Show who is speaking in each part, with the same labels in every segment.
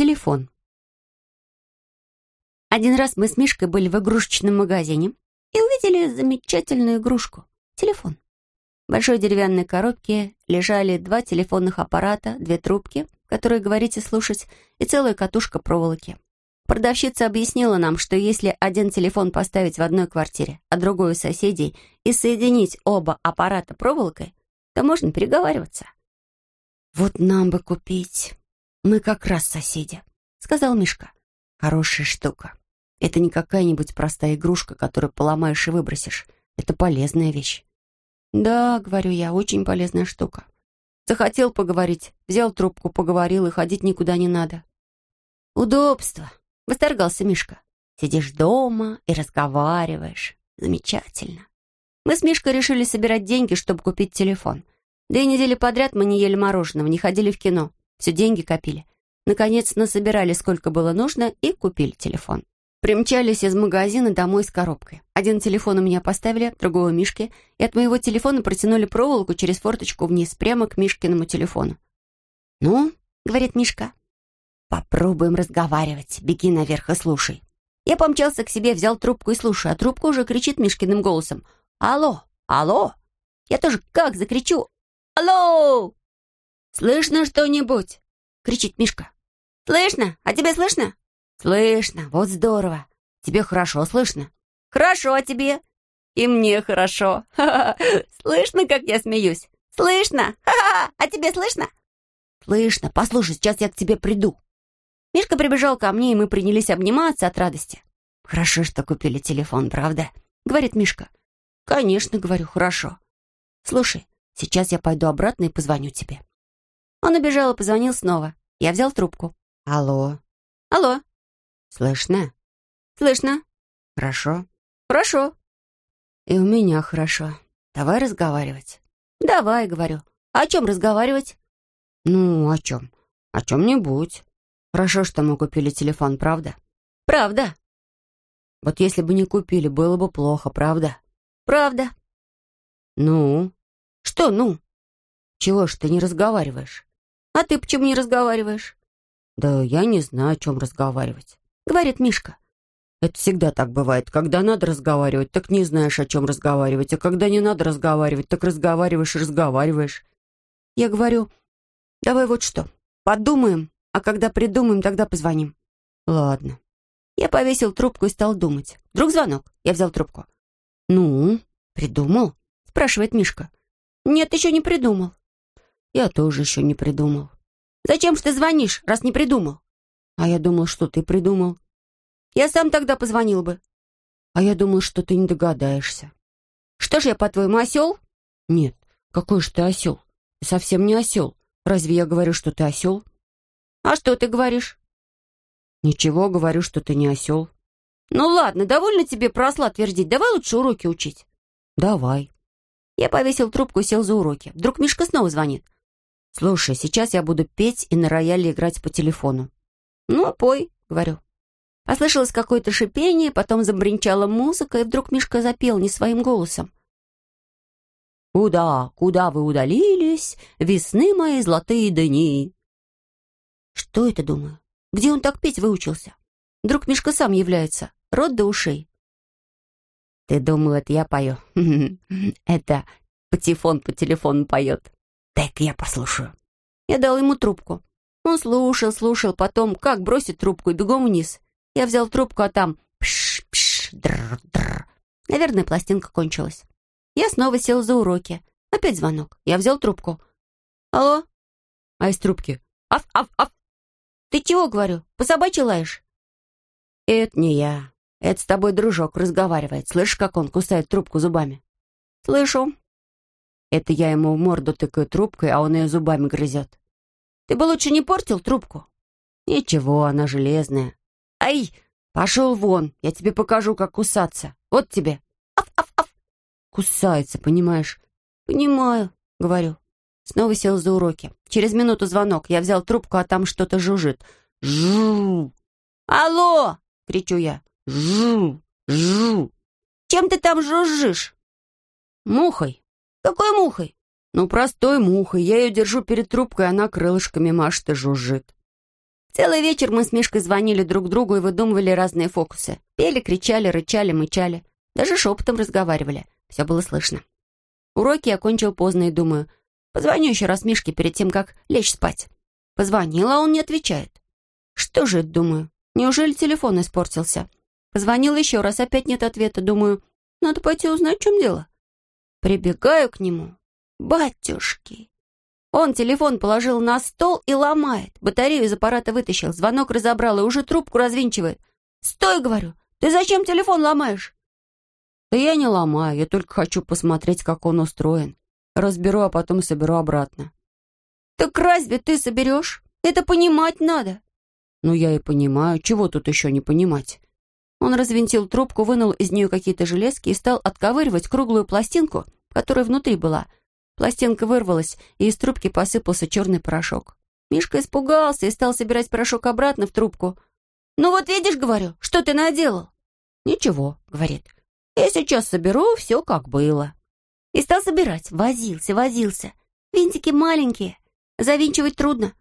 Speaker 1: Телефон. Один раз мы с Мишкой были в игрушечном магазине и увидели замечательную игрушку — телефон. В большой деревянной коробке лежали два телефонных аппарата, две трубки, которые говорить и слушать, и целая катушка проволоки. Продавщица объяснила нам, что если один телефон поставить в одной квартире, а другой у соседей, и соединить оба аппарата проволокой, то можно переговариваться. «Вот нам бы купить. Мы как раз соседи», — сказал Мишка. «Хорошая штука. Это не какая-нибудь простая игрушка, которую поломаешь и выбросишь. Это полезная вещь. «Да, — говорю я, — очень полезная штука. Захотел поговорить, взял трубку, поговорил, и ходить никуда не надо». «Удобство!» — восторгался Мишка. «Сидишь дома и разговариваешь. Замечательно». Мы с Мишкой решили собирать деньги, чтобы купить телефон. Две недели подряд мы не ели мороженого, не ходили в кино. Все деньги копили. Наконец, насобирали сколько было нужно и купили телефон. Примчались из магазина домой с коробкой. Один телефон у меня поставили, другого Мишке, и от моего телефона протянули проволоку через форточку вниз, прямо к Мишкиному телефону. «Ну», — говорит Мишка, — «попробуем разговаривать. Беги наверх и слушай». Я помчался к себе, взял трубку и слушаю, а трубка уже кричит Мишкиным голосом. «Алло! Алло!» Я тоже как закричу. «Алло!» «Слышно что-нибудь?» — кричит Мишка. «Слышно? А тебе слышно?» «Слышно, вот здорово. Тебе хорошо слышно?» «Хорошо, тебе?» «И мне хорошо. Ха -ха. Слышно, как я смеюсь?» «Слышно? Ха-ха! А тебе слышно?» «Слышно. Послушай, сейчас я к тебе приду». Мишка прибежал ко мне, и мы принялись обниматься от радости. «Хорошо, что купили телефон, правда?» — говорит Мишка. «Конечно, — говорю, — хорошо. Слушай, сейчас я пойду обратно и позвоню тебе». Он убежал и позвонил снова. Я взял трубку. «Алло». «Алло». «Слышно?» «Слышно». «Хорошо?» «Хорошо». «И у меня хорошо. Давай разговаривать». «Давай», — говорю. «А о чем разговаривать?» «Ну, о чем? О чем-нибудь. Хорошо, что мы купили телефон, правда?» «Правда». «Вот если бы не купили, было бы плохо, правда?» «Правда». «Ну?» «Что «ну»?» «Чего ж ты не разговариваешь?» «А ты почему не разговариваешь?» «Да я не знаю, о чем разговаривать говорит Мишка. Это всегда так бывает. Когда надо разговаривать, так не знаешь, о чем разговаривать. А когда не надо разговаривать, так разговариваешь и разговариваешь. Я говорю, давай вот что, подумаем, а когда придумаем, тогда позвоним. Ладно. Я повесил трубку и стал думать. Вдруг звонок. Я взял трубку. «Ну, придумал?» — спрашивает Мишка. «Нет, еще не придумал». «Я тоже еще не придумал». «Зачем же ты звонишь, раз не придумал?» А я думал, что ты придумал. Я сам тогда позвонил бы. А я думал, что ты не догадаешься. Что ж я, по-твоему, осел? Нет, какой же ты осел? Ты совсем не осел. Разве я говорю, что ты осел? А что ты говоришь? Ничего, говорю, что ты не осел. Ну ладно, довольно тебе про осла твердить. Давай лучше уроки учить. Давай. Я повесил трубку и сел за уроки. Вдруг Мишка снова звонит. Слушай, сейчас я буду петь и на рояле играть по телефону. «Ну, пой», — говорю. Послышалось какое-то шипение, потом забринчала музыка, и вдруг Мишка запел не своим голосом. «Куда, куда вы удалились, весны мои золотые дни?» Что это, думаю? Где он так петь выучился? Вдруг Мишка сам является, рот до ушей. «Ты думал, это я пою?» «Это патефон по телефону поет. Дай-ка я послушаю». Я дал ему трубку. Он слушал, слушал, потом как бросит трубку и бегом вниз. Я взял трубку, а там пш-пш, др-др. Наверное, пластинка кончилась. Я снова сел за уроки. Опять звонок. Я взял трубку. «Алло?» А из трубки. «Аф-аф-аф!» «Ты чего, говорю, по собачьи лаешь?» «Это не я. Это с тобой дружок разговаривает. Слышишь, как он кусает трубку зубами?» «Слышу». «Это я ему в морду тыкаю трубкой, а он ее зубами грызет. Ты бы лучше не портил трубку. Ничего, она железная. Ай, пошел вон, я тебе покажу, как кусаться. Вот тебе. Аф-аф-аф. Кусается, понимаешь? Понимаю, говорю. Снова сел за уроки. Через минуту звонок. Я взял трубку, а там что-то жужжит. Жу. Алло! кричу я. Жу. Жу. Чем ты там жужжишь? Мухой. Какой мухой? Ну, простой мухой. Я ее держу перед трубкой, она крылышками машет и жужжит. Целый вечер мы с Мишкой звонили друг другу и выдумывали разные фокусы. Пели, кричали, рычали, мычали. Даже шепотом разговаривали. Все было слышно. Уроки я окончил поздно и думаю, позвоню еще раз Мишке перед тем, как лечь спать. Позвонила, а он не отвечает. Что же это, думаю? Неужели телефон испортился? Позвонил еще раз, опять нет ответа. Думаю, надо пойти узнать, в чем дело. Прибегаю к нему. Батюшки! Он телефон положил на стол и ломает. Батарею из аппарата вытащил, звонок разобрал и уже трубку развинчивает. «Стой!» — говорю. «Ты зачем телефон ломаешь?» «Да я не ломаю, я только хочу посмотреть, как он устроен. Разберу, а потом соберу обратно». «Так разве ты соберешь? Это понимать надо».
Speaker 2: «Ну, я и понимаю. Чего тут еще не понимать?»
Speaker 1: Он развинтил трубку, вынул из нее какие-то железки и стал отковыривать круглую пластинку, которая внутри была. Пластинка вырвалась, и из трубки посыпался черный порошок. Мишка испугался и стал собирать порошок обратно в трубку. «Ну вот видишь, — говорю, — что ты наделал?» «Ничего, — говорит, — я сейчас соберу все, как было». И стал собирать. Возился, возился. Винтики маленькие. Завинчивать трудно.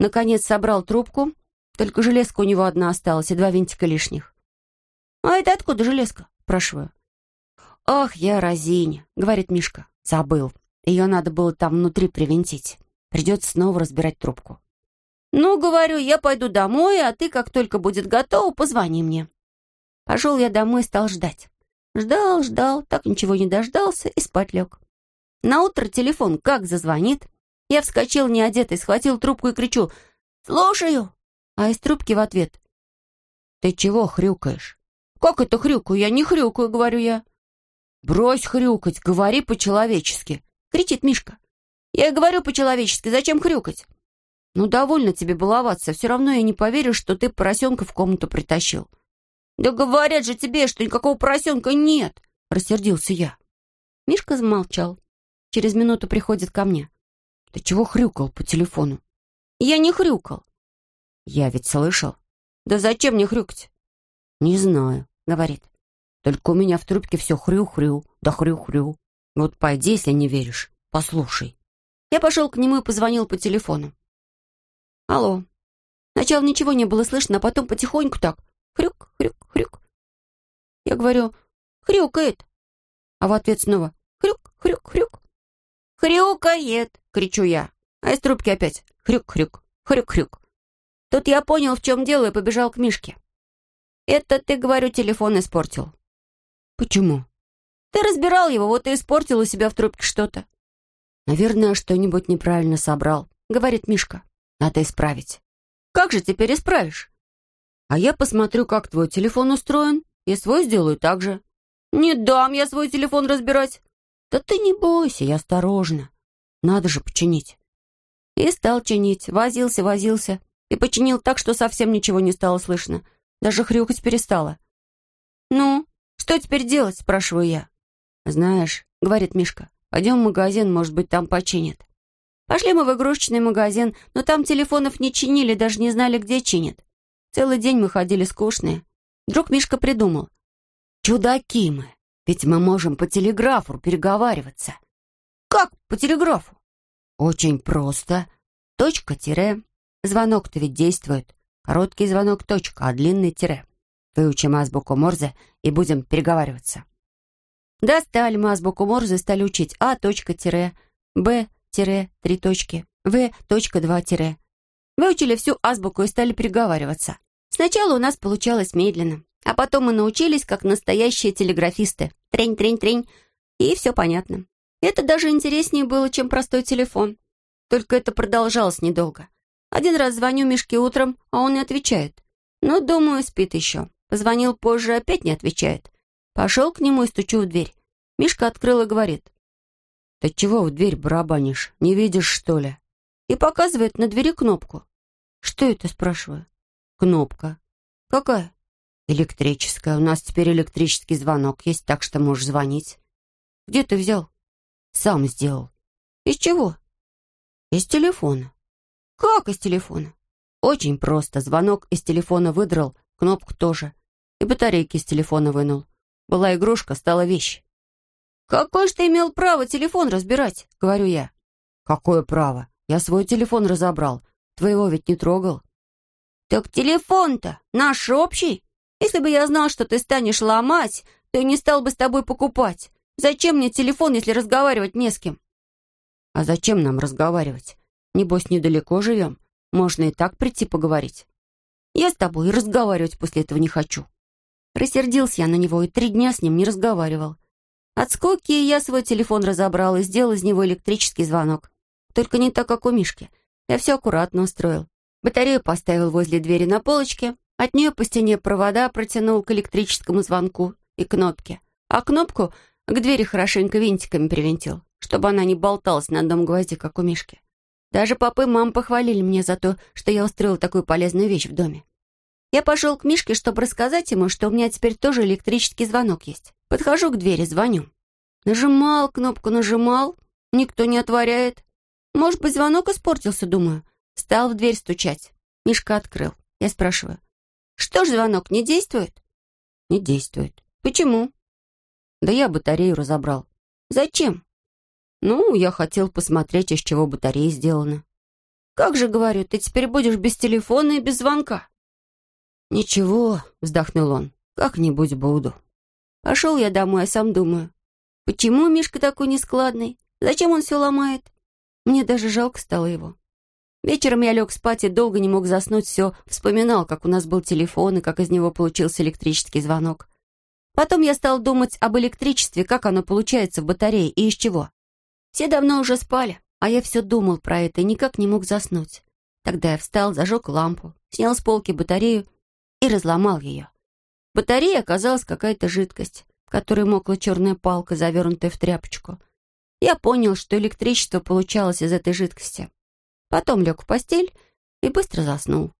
Speaker 1: Наконец собрал трубку, только железка у него одна осталась и два винтика лишних. «А это откуда железка?» — спрашиваю. «Ах, я разинь», — говорит Мишка. «Забыл. Ее надо было там внутри привинтить. Придется снова разбирать трубку». «Ну, говорю, я пойду домой, а ты, как только будет готово, позвони мне». Пошел я домой и стал ждать. Ждал, ждал, так ничего не дождался и спать лег. На утро телефон как зазвонит. Я вскочил неодетый, схватил трубку и кричу «Слушаю!» А из трубки в ответ «Ты чего хрюкаешь?» «Как это хрюкаю? Я не хрюкаю», — говорю я. «Брось хрюкать, говори по-человечески», — кричит Мишка. «Я говорю по-человечески, зачем хрюкать?» «Ну, довольно тебе баловаться, все равно я не поверю, что ты поросенка в комнату притащил». «Да говорят же тебе, что никакого поросенка нет!» — рассердился я. Мишка замолчал. Через минуту приходит ко мне. «Ты чего хрюкал по телефону?» «Я не хрюкал». «Я ведь слышал». «Да зачем мне хрюкать?» «Не знаю», — говорит. «Только у меня в трубке все хрю-хрю, да хрю-хрю. Вот пойди, если не веришь, послушай». Я пошел к нему и позвонил по телефону. «Алло». Сначала ничего не было слышно, а потом потихоньку так. Хрюк, хрюк, хрюк. Я говорю, хрюкает. А в ответ снова хрюк, хрюк, хрюк. «Хрюкает!» — кричу я. А из трубки опять хрюк-хрюк, хрюк-хрюк. Тут я понял, в чем дело, и побежал к Мишке. «Это ты, говорю, телефон испортил».
Speaker 2: «Почему?»
Speaker 1: «Ты разбирал его, вот и испортил у себя в трубке что-то».
Speaker 2: «Наверное, что-нибудь неправильно собрал», — говорит Мишка. «Надо исправить».
Speaker 1: «Как же теперь исправишь?»
Speaker 2: «А я посмотрю, как твой телефон устроен, и свой сделаю так же».
Speaker 1: «Не дам я свой телефон разбирать».
Speaker 2: «Да ты не бойся, я осторожно. Надо же починить».
Speaker 1: И стал чинить, возился, возился, и починил так, что совсем ничего не стало слышно. Даже хрюкать перестала. «Ну, что теперь делать?» — спрашиваю я.
Speaker 2: «Знаешь», — говорит Мишка, — «пойдем в магазин, может быть, там починят».
Speaker 1: Пошли мы в игрушечный магазин, но там телефонов не чинили, даже не знали, где чинят. Целый день мы ходили скучные. Вдруг Мишка придумал.
Speaker 2: «Чудаки мы, ведь мы можем по телеграфу переговариваться».
Speaker 1: «Как по телеграфу?»
Speaker 2: «Очень просто. Точка-тире. Звонок-то ведь действует. Короткий звонок — точка, а длинный — тире. Выучим азбуку Морзе и будем переговариваться.
Speaker 1: Достали мы азбуку Морзе и стали учить А, точка, тире, Б, тире, три точки, В, точка, два, тире. Выучили всю азбуку и стали переговариваться. Сначала у нас получалось медленно, а потом мы научились, как настоящие телеграфисты. Трень-трень-трень, и все понятно. Это даже интереснее было, чем простой телефон. Только это продолжалось недолго. Один раз звоню Мишке утром, а он не отвечает. Ну, думаю, спит еще. Позвонил позже, опять не отвечает. Пошел к нему и стучу в дверь. Мишка открыл и говорит.
Speaker 2: «Ты чего в дверь барабанишь? Не видишь, что ли?»
Speaker 1: И показывает на двери кнопку. «Что это?» — спрашиваю.
Speaker 2: «Кнопка».
Speaker 1: «Какая?»
Speaker 2: «Электрическая. У нас теперь электрический звонок есть, так что можешь звонить».
Speaker 1: «Где ты взял?»
Speaker 2: «Сам сделал».
Speaker 1: «Из чего?»
Speaker 2: «Из телефона».
Speaker 1: «Как из телефона?»
Speaker 2: «Очень просто. Звонок из телефона выдрал, кнопку тоже. И батарейки из телефона вынул. Была игрушка, стала вещь».
Speaker 1: «Какое ж ты имел право телефон разбирать?» — говорю я.
Speaker 2: «Какое право? Я свой телефон разобрал. Твоего ведь не трогал».
Speaker 1: «Так телефон-то наш общий. Если бы я знал, что ты станешь ломать, то не стал бы с тобой покупать. Зачем мне телефон, если разговаривать не с кем?»
Speaker 2: «А зачем нам разговаривать? Небось, недалеко живем. Можно и так прийти поговорить».
Speaker 1: «Я с тобой разговаривать после этого не хочу». Рассердился я на него и три дня с ним не разговаривал. От скуки я свой телефон разобрал и сделал из него электрический звонок. Только не так, как у Мишки. Я все аккуратно устроил. Батарею поставил возле двери на полочке, от нее по стене провода протянул к электрическому звонку и кнопке, а кнопку к двери хорошенько винтиками привинтил, чтобы она не болталась на одном гвозде, как у Мишки. Даже папа и мама похвалили меня за то, что я устроил такую полезную вещь в доме. Я пошел к Мишке, чтобы рассказать ему, что у меня теперь тоже электрический звонок есть. Подхожу к двери, звоню. Нажимал кнопку, нажимал. Никто не отворяет. Может быть, звонок испортился, думаю. Стал в дверь стучать. Мишка открыл. Я спрашиваю. Что ж, звонок не действует?
Speaker 2: Не действует.
Speaker 1: Почему?
Speaker 2: Да я батарею разобрал.
Speaker 1: Зачем?
Speaker 2: Ну, я хотел посмотреть, из чего батарея сделана.
Speaker 1: Как же, говорю, ты теперь будешь без телефона и без звонка?
Speaker 2: Ничего, вздохнул он. Как-нибудь буду.
Speaker 1: Пошел я домой, а сам думаю, почему Мишка такой нескладный? Зачем он все ломает? Мне даже жалко стало его. Вечером я лег спать и долго не мог заснуть, все вспоминал, как у нас был телефон и как из него получился электрический звонок. Потом я стал думать об электричестве, как оно получается в батарее и из чего. Все давно уже спали, а я все думал про это и никак не мог заснуть. Тогда я встал, зажег лампу, снял с полки батарею и разломал ее. В батарее оказалась какая-то жидкость, в которой мокла черная палка, завернутая в тряпочку. Я понял, что электричество получалось из этой жидкости. Потом лег в постель и быстро заснул.